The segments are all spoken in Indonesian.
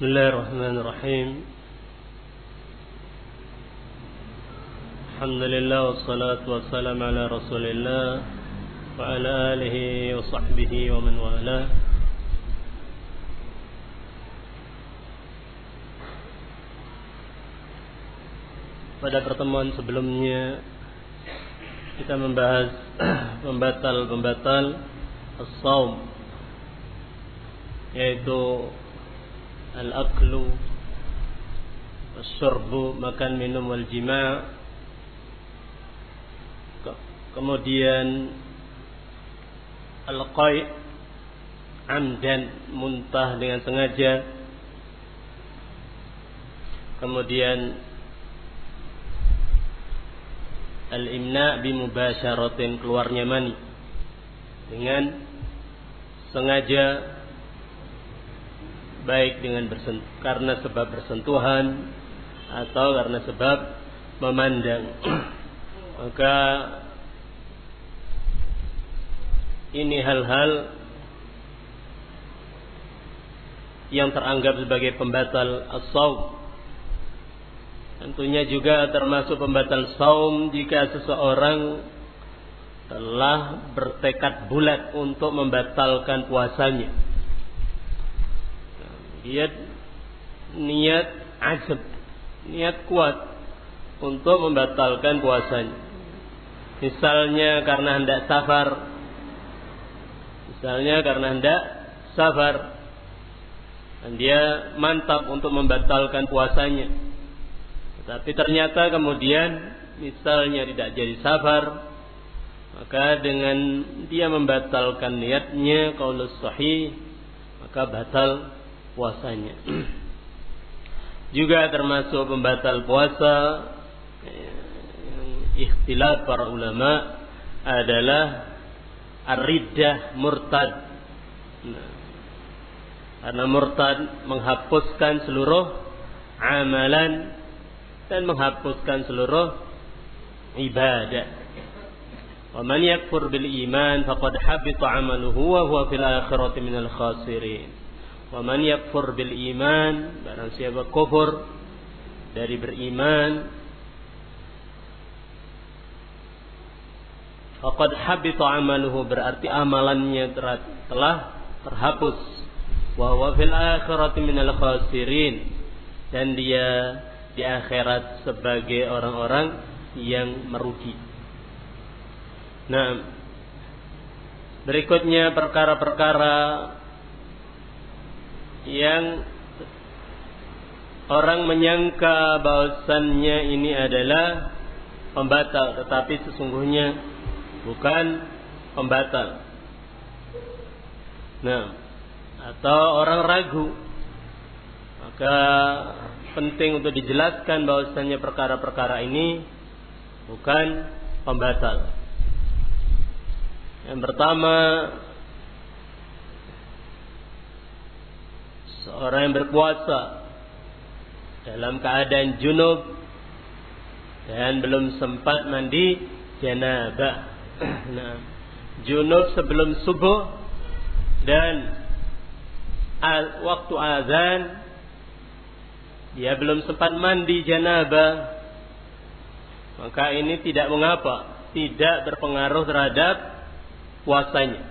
بسم الله الرحمن الرحيم. الحمد لله والصلاة والسلام على رسول الله وعلى آله وصحبه ومن والاه. Pada pertemuan sebelumnya kita membahas pembatal-pembatal as-saum yaitu al-aklu syurbu makan minum wal jima' kemudian al-qai amdan muntah dengan sengaja. Kemudian al-imna bimubasyaratin keluarnya mani dengan sengaja baik dengan bersentuh, karena sebab bersentuhan atau karena sebab memandang maka ini hal-hal yang teranggap sebagai pembatal as-saum Tentunya juga termasuk pembatal saum jika seseorang telah bertekad bulat untuk membatalkan puasanya. Niat niat azab, niat kuat untuk membatalkan puasanya. Misalnya karena hendak safar, misalnya karena hendak safar, dan dia mantap untuk membatalkan puasanya. Tapi ternyata kemudian misalnya tidak jadi safar, maka dengan dia membatalkan niatnya kalau sahih, maka batal puasanya. Juga termasuk pembatal puasa yang ikhtilaf para ulama adalah aridah murtad. Nah, karena murtad menghapuskan seluruh amalan dan menghapuskan seluruh ibadah. Wa man yakfur bil iman faqad habita 'amaluhu wa huwa fil akhirati minal khasirin. Wa man yakfur bil iman barang siapa kufur dari beriman faqad habita 'amaluhu berarti amalannya telah terhapus wa huwa fil akhirati minal khasirin dan dia di akhirat sebagai orang-orang yang merugi. Nah, berikutnya perkara-perkara yang orang menyangka bahwasannya ini adalah pembatal tetapi sesungguhnya bukan pembatal. Nah, atau orang ragu maka penting untuk dijelaskan bahwasanya perkara-perkara ini bukan pembatal. Yang pertama, seorang yang berpuasa dalam keadaan junub dan belum sempat mandi janabah. Nah, junub sebelum subuh dan waktu azan dia belum sempat mandi janabah, maka ini tidak mengapa, tidak berpengaruh terhadap puasanya.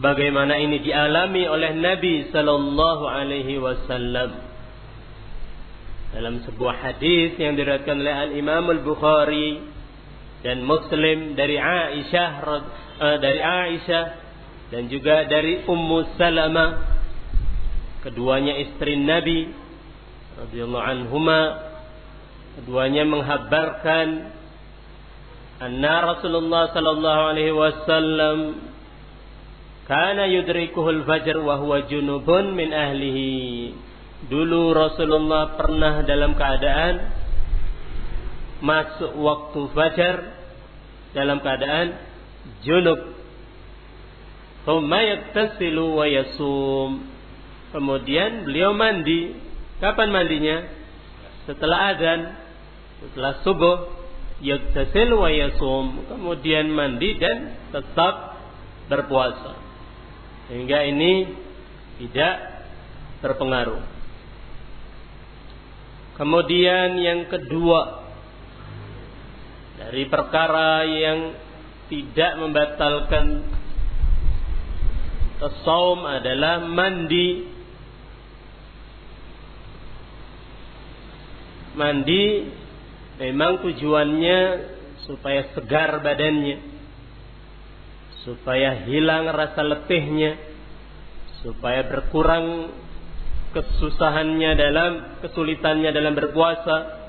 Sebagaimana ini dialami oleh Nabi Sallallahu Alaihi Wasallam. Dalam sebuah hadis yang diriwayatkan oleh Al Imam Al Bukhari dan Muslim dari Aisyah uh, dari Aisyah dan juga dari Ummu Salamah keduanya istri Nabi radhiyallahu anhuma keduanya menghabarkan anna Rasulullah sallallahu alaihi wasallam kana yudrikuhul fajr wa huwa junubun min ahlihi dulu Rasulullah pernah dalam keadaan masuk waktu fajar dalam keadaan junub. Thumma yaktasilu wa yasum. Kemudian beliau mandi. Kapan mandinya? Setelah azan, setelah subuh, yaktasil wa yasum, kemudian mandi dan tetap berpuasa. Sehingga ini tidak berpengaruh. Kemudian yang kedua dari perkara yang tidak membatalkan saum adalah mandi mandi memang tujuannya supaya segar badannya supaya hilang rasa letihnya. Supaya berkurang kesusahannya dalam kesulitannya dalam berpuasa.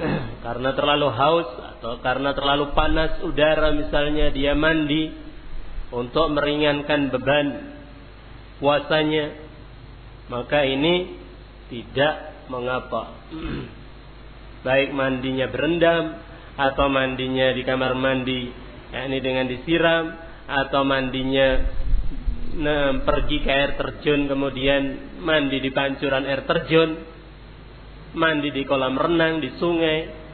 Karena terlalu haus atau karena terlalu panas udara misalnya dia mandi untuk meringankan beban puasanya maka ini tidak mengapa baik mandinya berendam atau mandinya di kamar mandi yakni dengan disiram atau mandinya nah, pergi ke air terjun kemudian mandi di pancuran air terjun mandi di kolam renang di sungai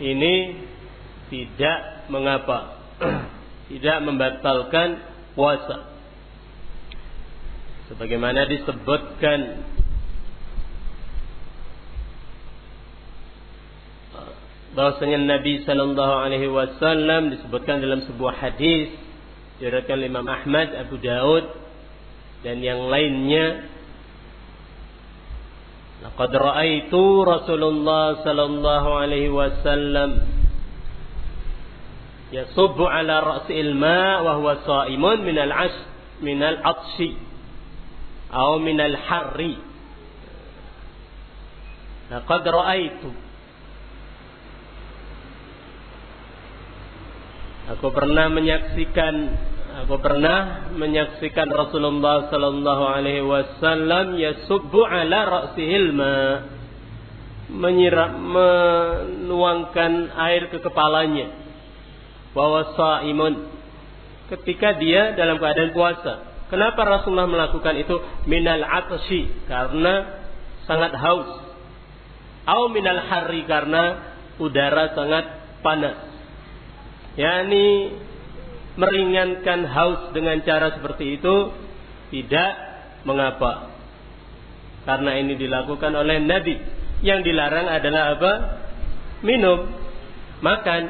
ini tidak mengapa, tidak membatalkan puasa. Sebagaimana disebutkan bahwasanya Nabi Sallallahu Alaihi Wasallam disebutkan dalam sebuah hadis diriwayatkan Imam Ahmad, Abu Daud dan yang lainnya. Laqad ra'aitu Rasulullah sallallahu alaihi wasallam yasubbu ala ra'sil ma wa huwa sha'imun min al-'ash min al-'atshi aw min al-harri. Laqad ra'aitu Aku pernah menyaksikan Aku pernah menyaksikan Rasulullah sallallahu alaihi wasallam yasubbu ala ra'sihil ma menyiram menuangkan air ke kepalanya bahwa saimun ketika dia dalam keadaan puasa. Kenapa Rasulullah melakukan itu minal atsyi karena sangat haus. Au minal harri karena udara sangat panas. Yani meringankan haus dengan cara seperti itu tidak mengapa. Karena ini dilakukan oleh Nabi. Yang dilarang adalah apa? Minum, makan,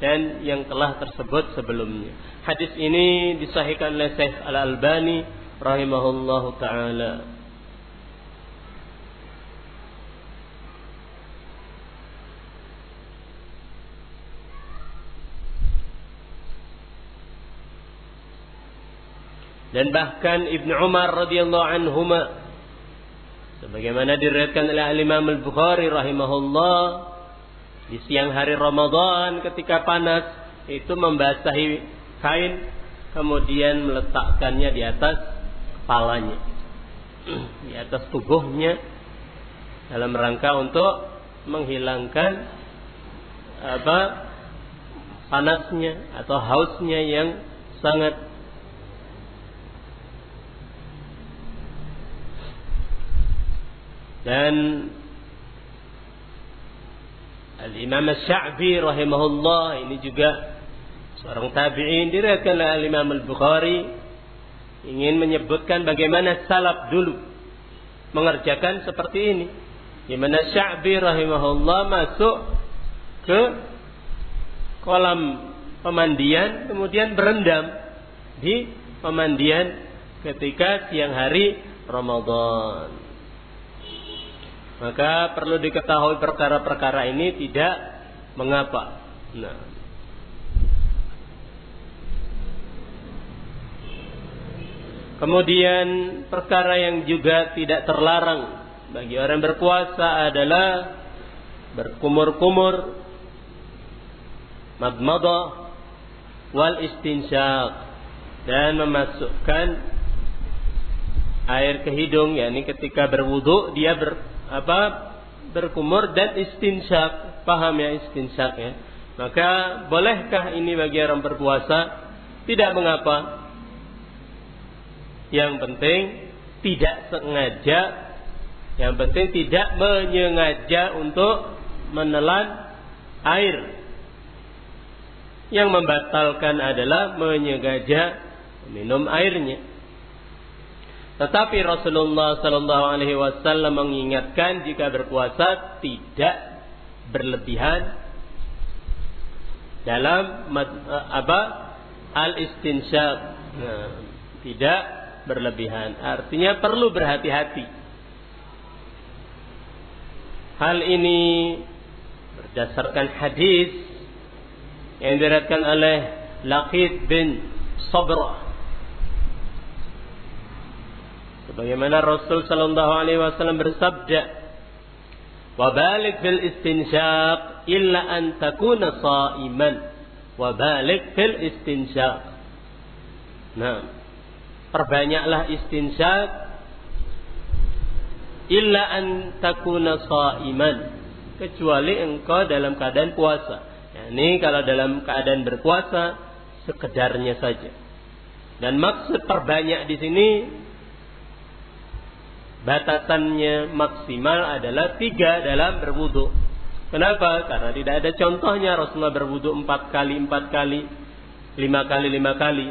dan yang telah tersebut sebelumnya. Hadis ini disahihkan oleh Syekh Al-Albani rahimahullahu taala. dan bahkan Ibnu Umar radhiyallahu anhuma sebagaimana diriwayatkan oleh Imam Al-Bukhari rahimahullah di siang hari Ramadan ketika panas itu membasahi kain kemudian meletakkannya di atas kepalanya di atas tubuhnya dalam rangka untuk menghilangkan apa panasnya atau hausnya yang sangat Dan Al-Imam Sya'bi rahimahullah ini juga seorang tabi'in diriwayatkan oleh Al-Imam Al-Bukhari ingin menyebutkan bagaimana salaf dulu mengerjakan seperti ini. Di mana Sya'bi rahimahullah masuk ke kolam pemandian kemudian berendam di pemandian ketika siang hari Ramadan. Maka perlu diketahui perkara-perkara ini tidak mengapa. Nah. Kemudian perkara yang juga tidak terlarang bagi orang berpuasa adalah berkumur-kumur, madmadah, wal istinsyaq dan memasukkan air ke hidung yakni ketika berwudu dia ber, apa berkumur dan istinsyak paham ya istinsyak ya? Maka bolehkah ini bagi orang berpuasa? Tidak mengapa. Yang penting tidak sengaja. Yang penting tidak menyengaja untuk menelan air. Yang membatalkan adalah menyengaja minum airnya. Tetapi Rasulullah Sallallahu Alaihi Wasallam mengingatkan jika berpuasa tidak berlebihan dalam eh, apa al istinsyaq nah, tidak berlebihan. Artinya perlu berhati-hati. Hal ini berdasarkan hadis yang diriwayatkan oleh Laqid bin Sabra. Sebagaimana Rasul sallallahu alaihi wasallam bersabda wa balik fil istinsyaq illa an takuna wa balik fil istinsyaq nah perbanyaklah istinsyaq illa an takuna sa'iman kecuali engkau dalam keadaan puasa ini kalau dalam keadaan berpuasa sekedarnya saja dan maksud perbanyak di sini batasannya maksimal adalah tiga dalam berwudu. Kenapa? Karena tidak ada contohnya Rasulullah berwudu empat kali empat kali, lima kali lima kali.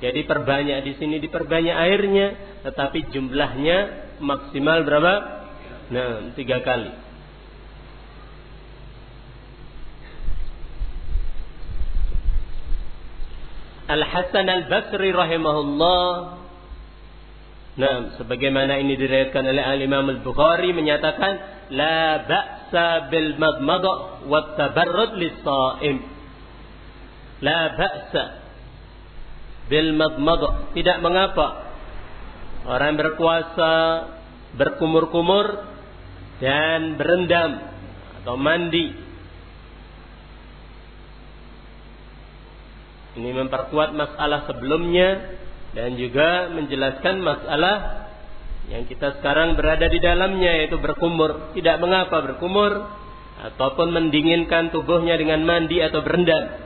Jadi perbanyak di sini diperbanyak airnya, tetapi jumlahnya maksimal berapa? Nah, tiga kali. Al Hasan Al Basri rahimahullah Nah, sebagaimana ini diriwayatkan oleh Al Imam Al Bukhari menyatakan la ba'sa bil madmadah wa tabarrud lis-shaim. La ba'sa bil madmadah. Tidak mengapa orang berkuasa berkumur-kumur dan berendam atau mandi. Ini memperkuat masalah sebelumnya dan juga menjelaskan masalah yang kita sekarang berada di dalamnya yaitu berkumur. Tidak mengapa berkumur ataupun mendinginkan tubuhnya dengan mandi atau berendam.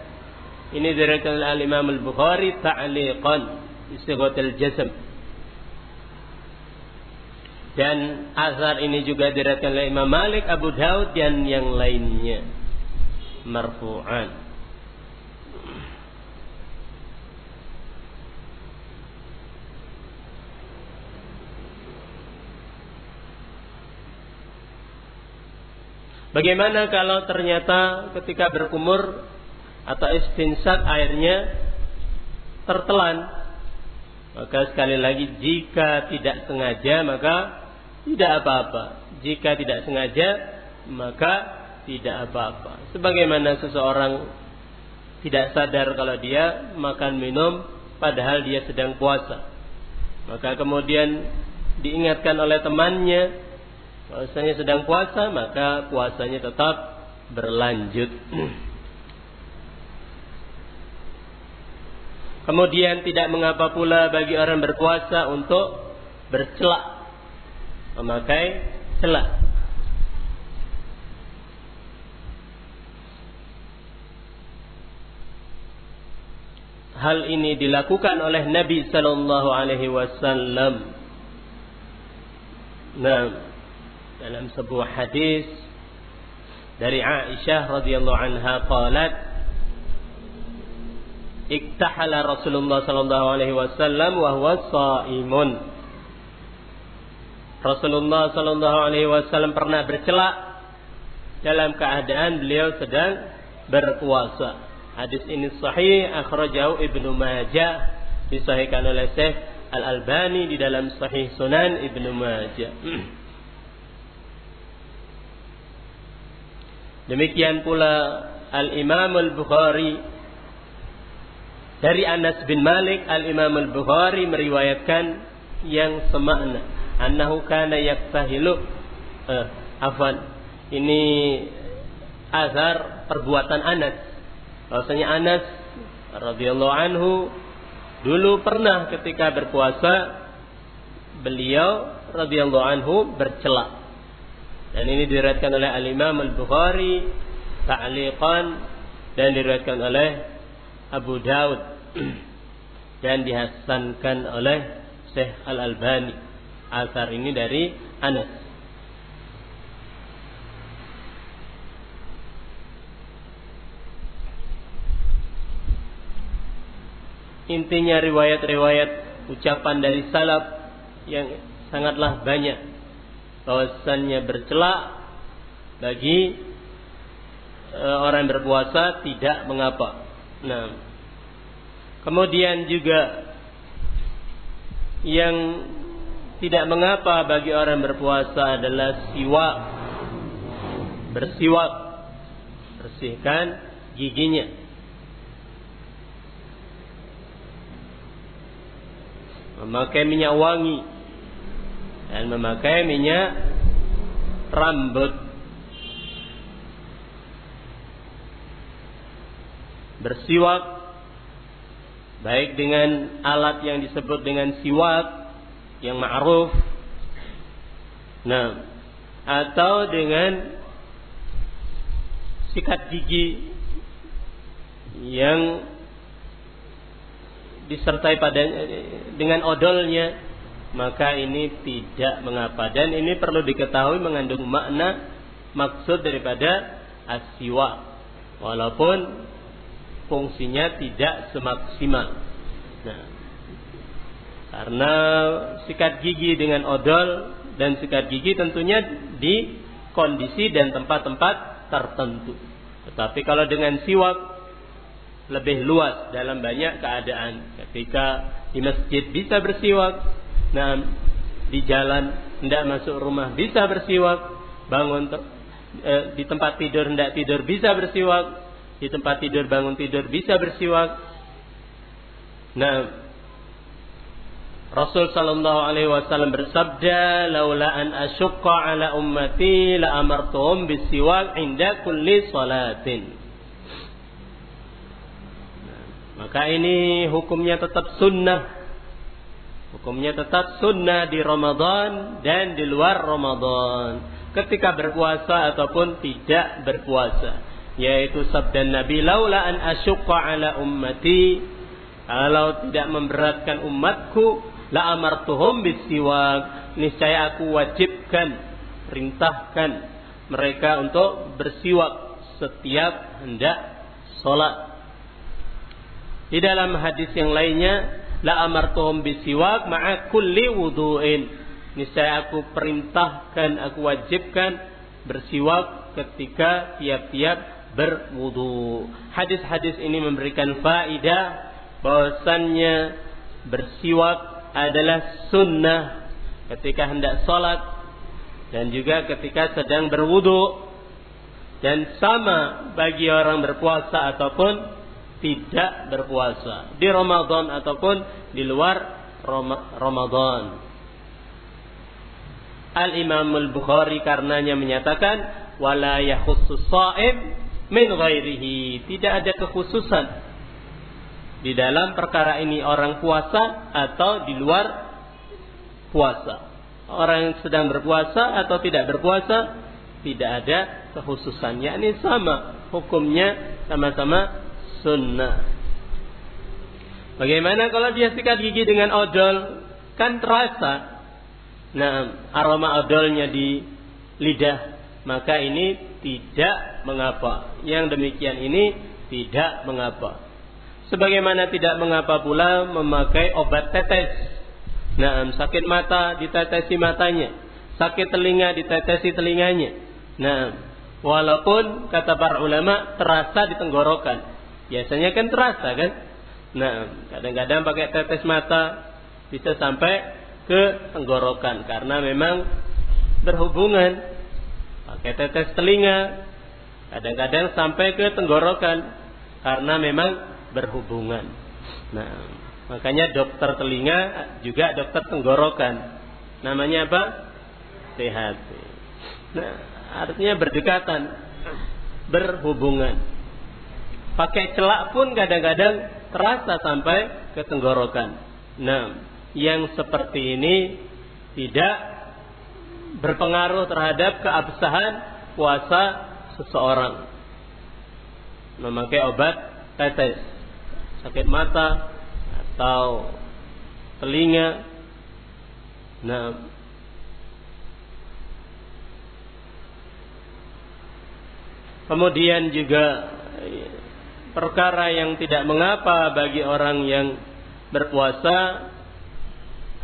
Ini diriwayatkan oleh Imam Al-Bukhari ta'liqan istighatsal jasam. Dan azhar ini juga diriwayatkan oleh Imam Malik, Abu Daud dan yang lainnya marfu'an. Bagaimana kalau ternyata ketika berkumur atau istinsat airnya tertelan? Maka sekali lagi jika tidak sengaja maka tidak apa-apa. Jika tidak sengaja maka tidak apa-apa. Sebagaimana seseorang tidak sadar kalau dia makan minum padahal dia sedang puasa. Maka kemudian diingatkan oleh temannya bahwasanya sedang puasa maka puasanya tetap berlanjut. Kemudian tidak mengapa pula bagi orang berpuasa untuk bercelak memakai celak. Hal ini dilakukan oleh Nabi sallallahu alaihi wasallam. Nah, dalam sebuah hadis dari Aisyah radhiyallahu anha qalat iktahala Rasulullah sallallahu alaihi wasallam wa huwa shaimun Rasulullah sallallahu alaihi wasallam pernah bercelak dalam keadaan beliau sedang berpuasa. Hadis ini sahih akhrajahu Ibnu Majah disahihkan oleh Syekh Al-Albani di dalam Sahih Sunan Ibnu Majah. Demikian pula Al-Imam Al-Bukhari dari Anas bin Malik Al-Imam Al-Bukhari meriwayatkan yang semakna. Annahu kana yaktahilu eh, afan ini azar perbuatan Anas. Bahwasanya Anas radhiyallahu anhu dulu pernah ketika berpuasa beliau radhiyallahu anhu bercelak. Dan ini diriwayatkan oleh Al-Imam Al-Bukhari ta'liqan dan diriwayatkan oleh Abu Daud. Dan dihasankan oleh Syekh Al-Albani. Asar ini dari Anas. Intinya riwayat-riwayat ucapan dari salaf yang sangatlah banyak bahwasannya bercelak bagi e, orang berpuasa tidak mengapa. Nah, kemudian juga yang tidak mengapa bagi orang berpuasa adalah siwak. Bersiwak. Bersihkan giginya. Memakai minyak wangi. Dan memakai minyak rambut. Bersiwak baik dengan alat yang disebut dengan siwak yang ma'ruf. Nah atau dengan sikat gigi yang disertai pada dengan odolnya maka ini tidak mengapa. Dan ini perlu diketahui mengandung makna maksud daripada asiwa walaupun fungsinya tidak semaksimal. Nah, karena sikat gigi dengan odol dan sikat gigi tentunya di kondisi dan tempat-tempat tertentu. Tetapi kalau dengan siwak lebih luas dalam banyak keadaan. Ketika di masjid bisa bersiwak, nah di jalan tidak masuk rumah bisa bersiwak, bangun eh, di tempat tidur tidak tidur bisa bersiwak, di tempat tidur bangun tidur bisa bersiwak. Nah, Rasul sallallahu alaihi wasallam bersabda, "Laula an asyqa ala ummati la amartuhum bisiwak inda kulli salatin." Nah, maka ini hukumnya tetap sunnah. Hukumnya tetap sunnah di Ramadan dan di luar Ramadan. Ketika berpuasa ataupun tidak berpuasa yaitu sabda Nabi laula an asyqa ala ummati. Kalau tidak memberatkan umatku la amartuhum bisiwak. Niscaya aku wajibkan perintahkan mereka untuk bersiwak setiap hendak sholat. Di dalam hadis yang lainnya la amartuhum bisiwak ma'a kulli wudu'in. Niscaya aku perintahkan aku wajibkan bersiwak ketika tiap-tiap berwudu. Hadis-hadis ini memberikan faidah bahwasannya bersiwak adalah sunnah ketika hendak sholat dan juga ketika sedang berwudu dan sama bagi orang berpuasa ataupun tidak berpuasa di Ramadan ataupun di luar Ramadan. Al Imam Al Bukhari karenanya menyatakan wala yakhussus shaim min ghairihi. Tidak ada kekhususan di dalam perkara ini orang puasa atau di luar puasa. Orang yang sedang berpuasa atau tidak berpuasa tidak ada kekhususannya. Ini sama hukumnya sama-sama sunnah. Bagaimana kalau dia sikat gigi dengan odol? Kan terasa. Nah, aroma odolnya di lidah. Maka ini tidak mengapa. Yang demikian ini tidak mengapa. Sebagaimana tidak mengapa pula memakai obat tetes. Nah, sakit mata ditetesi matanya, sakit telinga ditetesi telinganya. Nah, walaupun kata para ulama terasa di tenggorokan. Biasanya kan terasa kan? Nah, kadang-kadang pakai tetes mata bisa sampai ke tenggorokan karena memang berhubungan pakai tetes telinga, kadang-kadang sampai ke tenggorokan karena memang berhubungan. Nah, makanya dokter telinga juga dokter tenggorokan. Namanya apa? Sehat. Nah, artinya berdekatan, berhubungan. Pakai celak pun kadang-kadang terasa sampai ke tenggorokan. Nah, yang seperti ini tidak berpengaruh terhadap keabsahan puasa seseorang. Memakai obat tetes, sakit mata, atau telinga. Nah, kemudian juga perkara yang tidak mengapa bagi orang yang berpuasa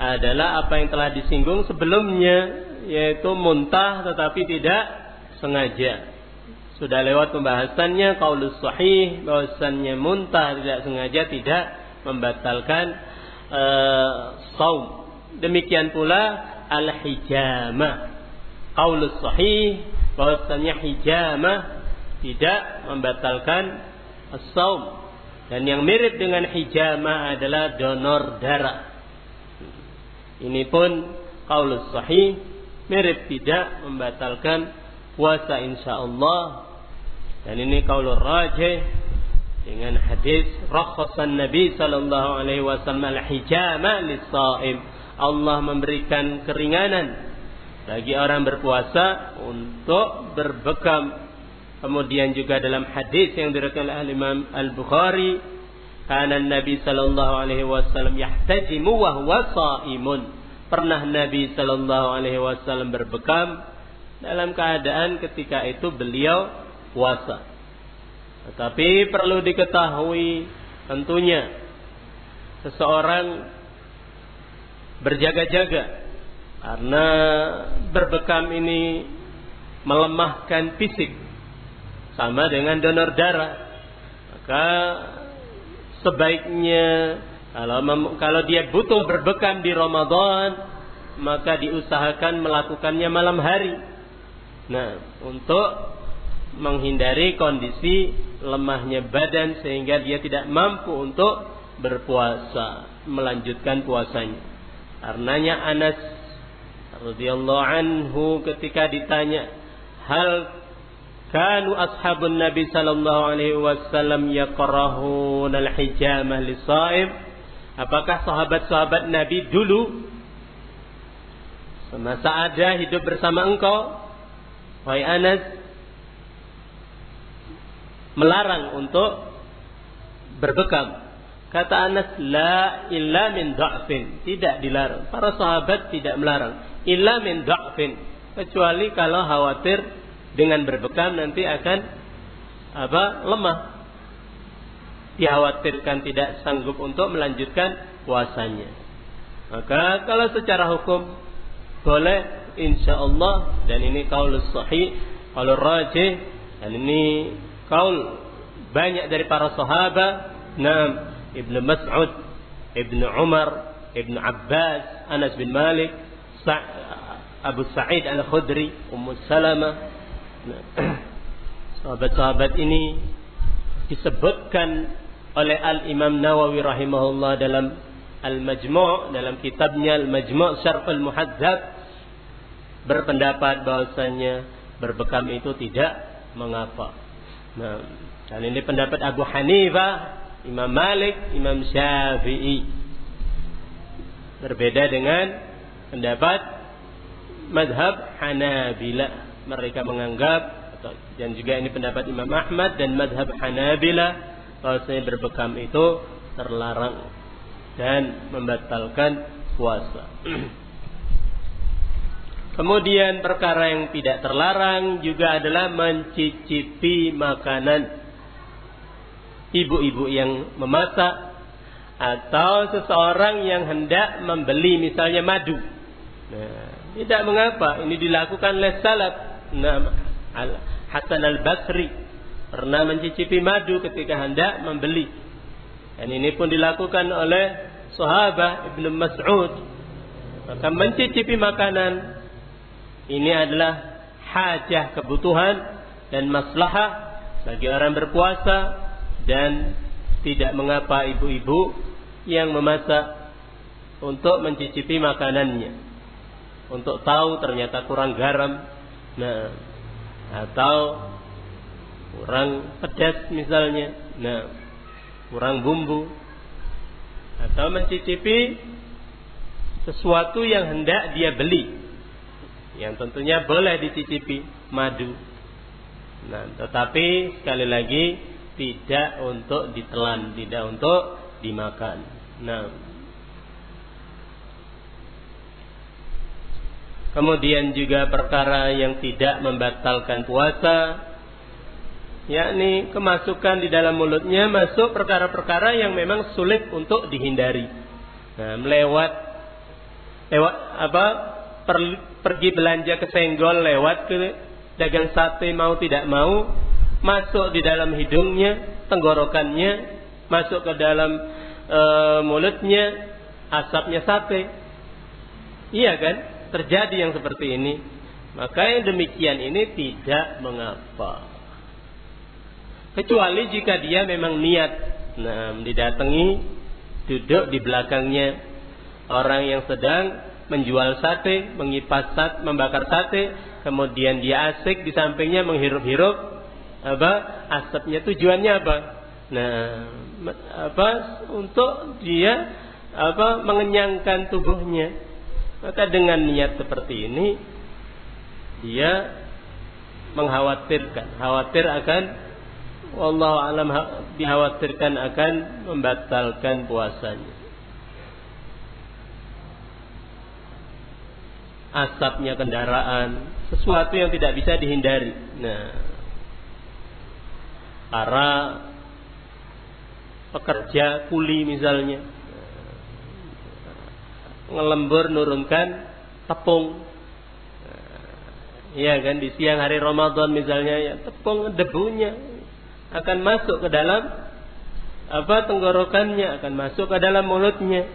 adalah apa yang telah disinggung sebelumnya yaitu muntah tetapi tidak sengaja. Sudah lewat pembahasannya qaulus sahih bahwasannya muntah tidak sengaja tidak membatalkan uh, saum. Demikian pula al-hijamah. Qaulus sahih bahwasannya hijamah tidak membatalkan as-saum. Dan yang mirip dengan hijamah adalah donor darah. Ini pun qaulus sahih mirip tidak membatalkan puasa insyaallah dan ini kaulur rajih dengan hadis rakhasan Nabi sallallahu alaihi wasallam al-hijama lis-shaim. Allah memberikan keringanan bagi orang berpuasa untuk berbekam. Kemudian juga dalam hadis yang diriwayatkan oleh Imam Al-Bukhari, kana Nabi sallallahu alaihi wasallam yahtajimu wa huwa shaimun pernah Nabi Shallallahu Alaihi Wasallam berbekam dalam keadaan ketika itu beliau puasa. Tetapi perlu diketahui tentunya seseorang berjaga-jaga karena berbekam ini melemahkan fisik sama dengan donor darah maka sebaiknya kalau kalau dia butuh berbekam di Ramadan, maka diusahakan melakukannya malam hari. Nah, untuk menghindari kondisi lemahnya badan sehingga dia tidak mampu untuk berpuasa, melanjutkan puasanya. Karenanya Anas radhiyallahu anhu ketika ditanya, "Hal kanu ashabun Nabi sallallahu alaihi wasallam yakrahun al-hijamah lis-shaim?" Apakah sahabat-sahabat Nabi dulu semasa ada hidup bersama engkau, wahai Anas, melarang untuk berbekam. Kata Anas, la illa min da'fin. Tidak dilarang. Para sahabat tidak melarang. Illa min da'fin. Kecuali kalau khawatir dengan berbekam nanti akan apa lemah dikhawatirkan tidak sanggup untuk melanjutkan puasanya. Maka kalau secara hukum boleh insya Allah dan ini kaul sahih, kaul rajih dan ini kaul banyak dari para sahabat, Nam Ibnu Mas'ud, Ibnu Umar, Ibnu Abbas, Anas bin Malik, Sa Abu Sa'id Al-Khudri, Ummu Salamah. Sahabat-sahabat ini disebutkan oleh Al-Imam Nawawi rahimahullah dalam Al-Majmu' dalam kitabnya Al-Majmu' Syarh Al-Muhadzab berpendapat bahwasanya berbekam itu tidak mengapa. Nah, dan ini pendapat Abu Hanifah, Imam Malik, Imam Syafi'i. Berbeda dengan pendapat madhab Hanabila. Mereka menganggap dan juga ini pendapat Imam Ahmad dan madhab Hanabila bahwasanya berbekam itu terlarang dan membatalkan puasa. Kemudian perkara yang tidak terlarang juga adalah mencicipi makanan ibu-ibu yang memasak atau seseorang yang hendak membeli misalnya madu. Nah, tidak mengapa ini dilakukan oleh salaf. Nah, Hasan al-Basri pernah mencicipi madu ketika hendak membeli. Dan ini pun dilakukan oleh sahabat Ibnu Mas'ud. Maka mencicipi makanan ini adalah hajah kebutuhan dan maslahah bagi orang berpuasa dan tidak mengapa ibu-ibu yang memasak untuk mencicipi makanannya. Untuk tahu ternyata kurang garam nah atau kurang pedas misalnya, nah kurang bumbu, atau mencicipi sesuatu yang hendak dia beli, yang tentunya boleh dicicipi madu. Nah, tetapi sekali lagi tidak untuk ditelan, tidak untuk dimakan. Nah. Kemudian juga perkara yang tidak membatalkan puasa yakni kemasukan di dalam mulutnya masuk perkara-perkara yang memang sulit untuk dihindari. Nah, melewat lewat apa per, pergi belanja ke senggol lewat ke dagang sate mau tidak mau masuk di dalam hidungnya, tenggorokannya, masuk ke dalam e, mulutnya, asapnya sate. Iya kan? Terjadi yang seperti ini. Maka yang demikian ini tidak mengapa. Kecuali jika dia memang niat nah, didatangi duduk di belakangnya orang yang sedang menjual sate, mengipas sate, membakar sate, kemudian dia asik di sampingnya menghirup-hirup apa asapnya tujuannya apa? Nah, apa untuk dia apa mengenyangkan tubuhnya. Maka dengan niat seperti ini dia mengkhawatirkan, khawatir akan Allah alam dikhawatirkan akan membatalkan puasanya. Asapnya kendaraan, sesuatu yang tidak bisa dihindari. Nah, para pekerja kuli misalnya ngelembur nurunkan tepung Iya kan di siang hari Ramadan misalnya ya tepung debunya akan masuk ke dalam apa tenggorokannya akan masuk ke dalam mulutnya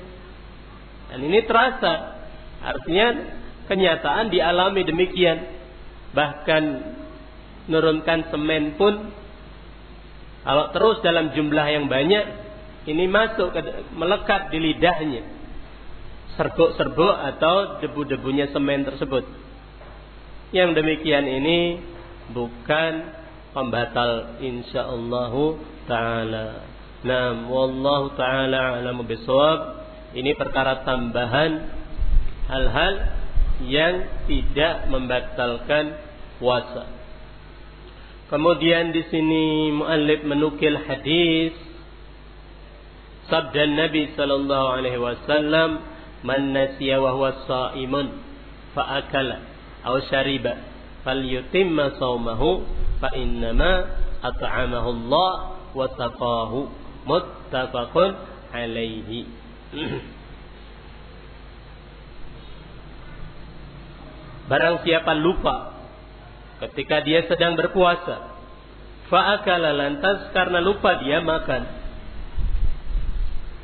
dan ini terasa artinya kenyataan dialami demikian bahkan menurunkan semen pun kalau terus dalam jumlah yang banyak ini masuk ke, melekat di lidahnya serbuk-serbuk atau debu-debunya semen tersebut yang demikian ini bukan pembatal insyaallah taala. Nah, wallahu taala alamu bisawab. Ini perkara tambahan hal-hal yang tidak membatalkan puasa. Kemudian di sini muallif menukil hadis sabda Nabi sallallahu alaihi wasallam, "Man nasiya wa huwa sha'imun fa akala aw shariba falyutimma shaumahu fa innama at'amahu Allah wa saqahu muttafaqun alaihi Barang siapa lupa ketika dia sedang berpuasa fa'akala lantas karena lupa dia makan.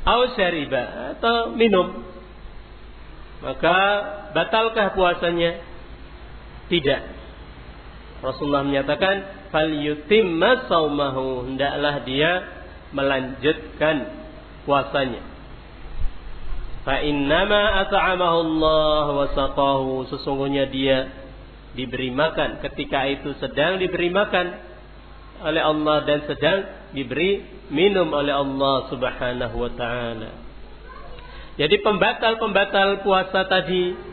Au syariba atau minum. Maka batalkah puasanya? Tidak. Rasulullah menyatakan fal yutimma saumahu. Hendaklah dia melanjutkan puasanya fa innama at'amahu Allah wa saqahu. Sesungguhnya dia diberi makan. Ketika itu sedang diberi makan oleh Allah dan sedang diberi minum oleh Allah Subhanahu wa taala. Jadi pembatal-pembatal puasa tadi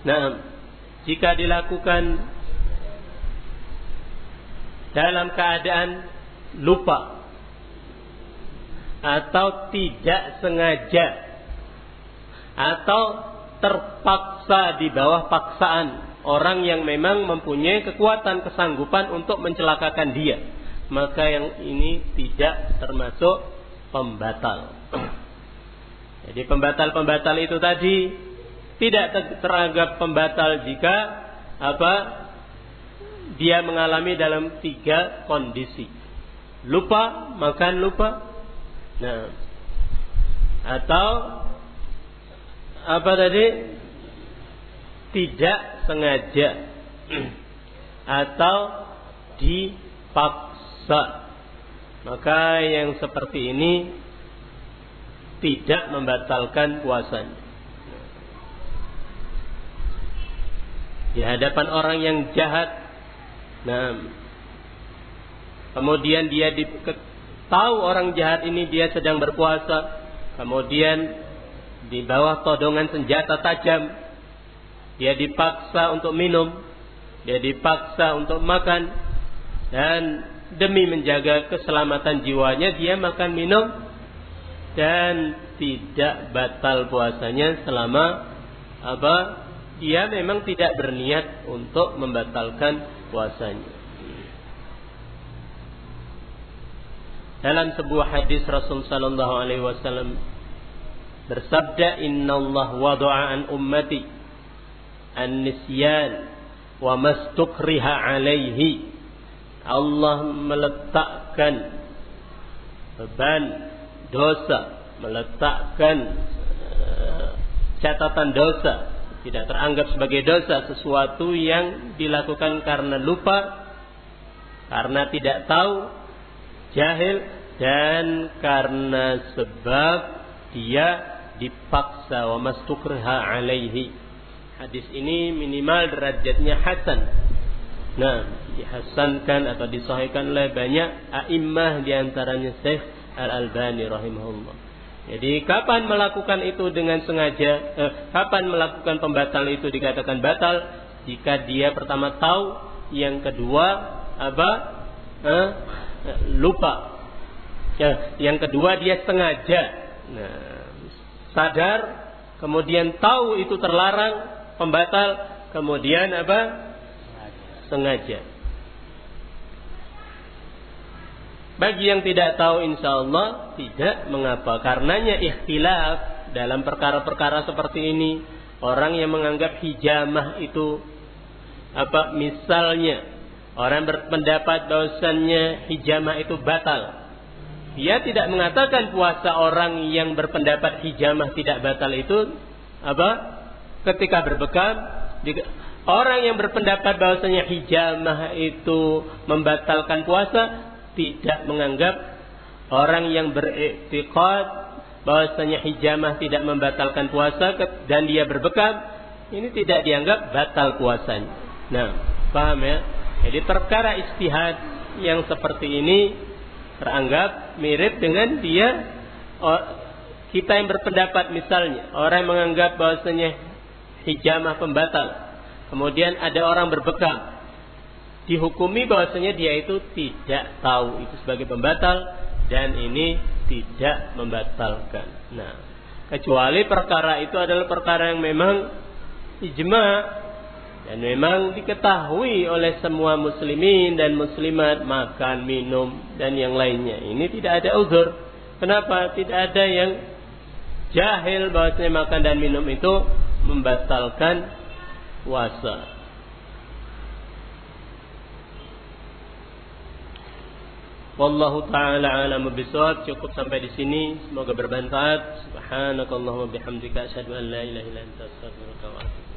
nah jika dilakukan dalam keadaan lupa atau tidak sengaja atau terpaksa di bawah paksaan orang yang memang mempunyai kekuatan kesanggupan untuk mencelakakan dia maka yang ini tidak termasuk pembatal jadi pembatal-pembatal itu tadi tidak teranggap pembatal jika apa dia mengalami dalam tiga kondisi. Lupa, makan lupa. Nah, atau apa tadi? Tidak sengaja atau dipaksa. Maka yang seperti ini tidak membatalkan puasanya. Di hadapan orang yang jahat Nah, kemudian dia di, tahu orang jahat ini dia sedang berpuasa, kemudian di bawah todongan senjata tajam, dia dipaksa untuk minum, dia dipaksa untuk makan, dan demi menjaga keselamatan jiwanya dia makan minum. Dan tidak batal puasanya selama apa dia memang tidak berniat untuk membatalkan puasanya. Dalam sebuah hadis Rasul sallallahu alaihi wasallam bersabda Inna Allah wada'a an ummati an-nisyan wa mastukriha alaihi. Allah meletakkan beban dosa meletakkan uh, catatan dosa. Tidak teranggap sebagai dosa sesuatu yang dilakukan karena lupa karena tidak tahu jahil dan karena sebab dia dipaksa wa mastukriha alaihi. Hadis ini minimal derajatnya hasan. Nah, dihasankan atau disahihkan oleh banyak a'immah di antaranya Syekh Al-Albani rahimahullah. Jadi kapan melakukan itu dengan sengaja? Eh, kapan melakukan pembatal itu dikatakan batal? Jika dia pertama tahu, yang kedua apa? Eh, lupa. Ya, yang kedua dia sengaja. Nah, sadar, kemudian tahu itu terlarang, pembatal, kemudian apa? Sengaja. Bagi yang tidak tahu insya Allah tidak mengapa. Karenanya ikhtilaf dalam perkara-perkara seperti ini. Orang yang menganggap hijamah itu apa misalnya orang berpendapat bahwasannya hijamah itu batal dia tidak mengatakan puasa orang yang berpendapat hijamah tidak batal itu apa? Ketika berbekam, orang yang berpendapat bahwasanya hijamah itu membatalkan puasa tidak menganggap orang yang beriktikad bahwasanya hijamah tidak membatalkan puasa dan dia berbekam ini tidak dianggap batal puasanya. Nah, paham ya? Jadi perkara istihad yang seperti ini teranggap mirip dengan dia oh, kita yang berpendapat misalnya orang yang menganggap bahwasanya hijamah pembatal. Kemudian ada orang berbekam dihukumi bahwasanya dia itu tidak tahu itu sebagai pembatal dan ini tidak membatalkan. Nah kecuali perkara itu adalah perkara yang memang ijma dan memang diketahui oleh semua muslimin dan muslimat makan, minum dan yang lainnya. Ini tidak ada uzur. Kenapa? Tidak ada yang jahil bahwasanya makan dan minum itu membatalkan puasa. Wallahu taala alam bisawab. Cukup sampai di sini. Semoga bermanfaat. Subhanakallahumma bihamdika asyhadu an la ilaha illa anta astaghfiruka wa